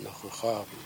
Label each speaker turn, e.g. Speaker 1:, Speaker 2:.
Speaker 1: الأخ خافي